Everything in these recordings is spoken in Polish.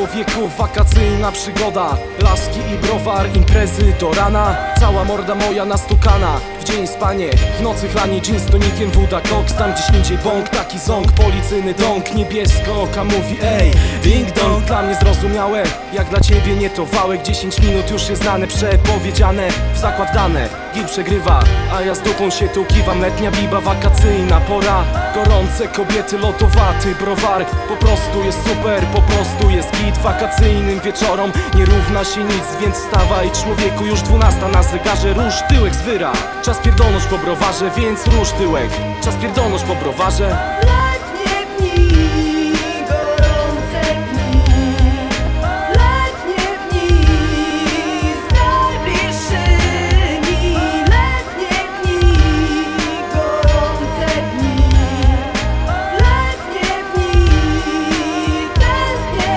człowieku, wakacyjna przygoda. Laski i browar, imprezy do rana. Cała morda moja nastukana. W dzień spanie, w nocy chlani jeans tonikiem Woda koks, tam gdzieś indziej bąk Taki ząg, policyjny dąg Niebiesko. Oka mówi ej Ding dong, dla mnie zrozumiałe Jak dla ciebie nie to wałek. 10 minut już jest znane, przepowiedziane W zakład dane, gil przegrywa A ja z dupą się tu kiwam. Letnia biba, wakacyjna pora. Gorące kobiety, lotowaty browar. Po prostu jest super, po prostu jest git Wakacyjnym wieczorom. Nie równa się nic Więc wstawaj człowieku, już dwunasta na zegarze. Róż tyłek z wyra, czas pierdolność po browarze Więc róż tyłek, czas pierdolność po browarze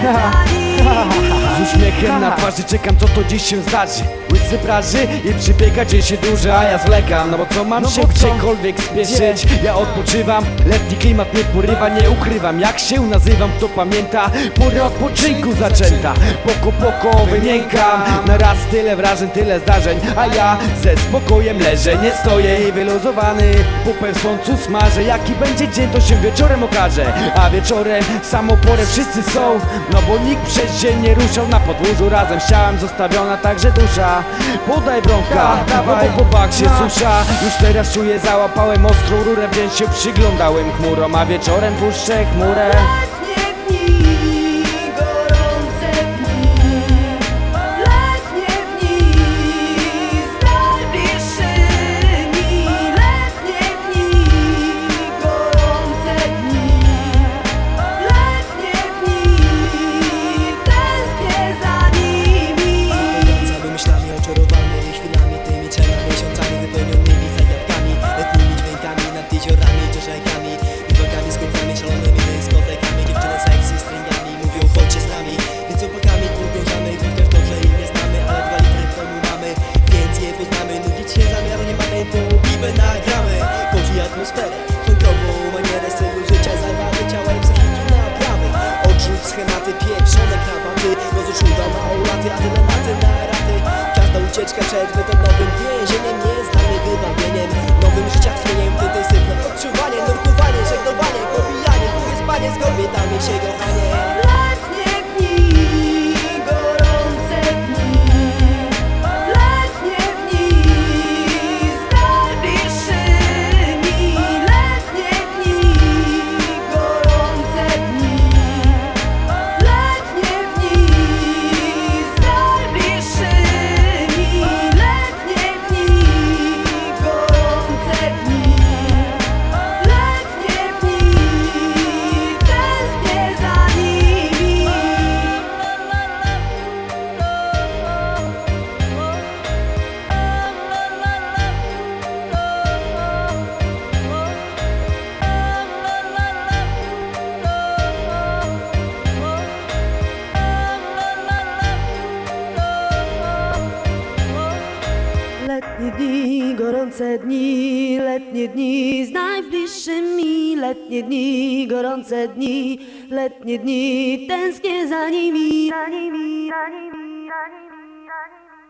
tęsknię za nimi. Z uśmiechem na twarzy czekam co to dziś się zdarzy. Łysy praży i przybiega dzień się duży A ja zwlekam, no bo co mam No się gdziekolwiek spieszyć? Ja odpoczywam, letni klimat mnie porywa Nie ukrywam, jak się nazywam kto pamięta Pora odpoczynku zaczęta. Poko poko wymiękam Na raz tyle wrażeń, tyle zdarzeń A ja ze spokojem leżę. Nie stoję i wyluzowany Pupę w słońcu smażę. Jaki będzie dzień to się wieczorem okaże. A wieczorem samą porę wszyscy są No bo nikt przez dzień nie ruszał na podwórzu Razem z ciałem zostawiona także dusza. Podaj bo po bak się susza. Już teraz czuję, załapałem ostrą rurę W dzień się przyglądałem chmurom A wieczorem puszczę chmurę małolaty, a tyle maty na raty Każda ucieczka przed metodowym więzieniem Letnie dni, gorące dni, letnie dni z najbliższymi, letnie dni, gorące dni, letnie dni, tęsknię za nimi, za nimi, za nimi, za nimi, za nimi.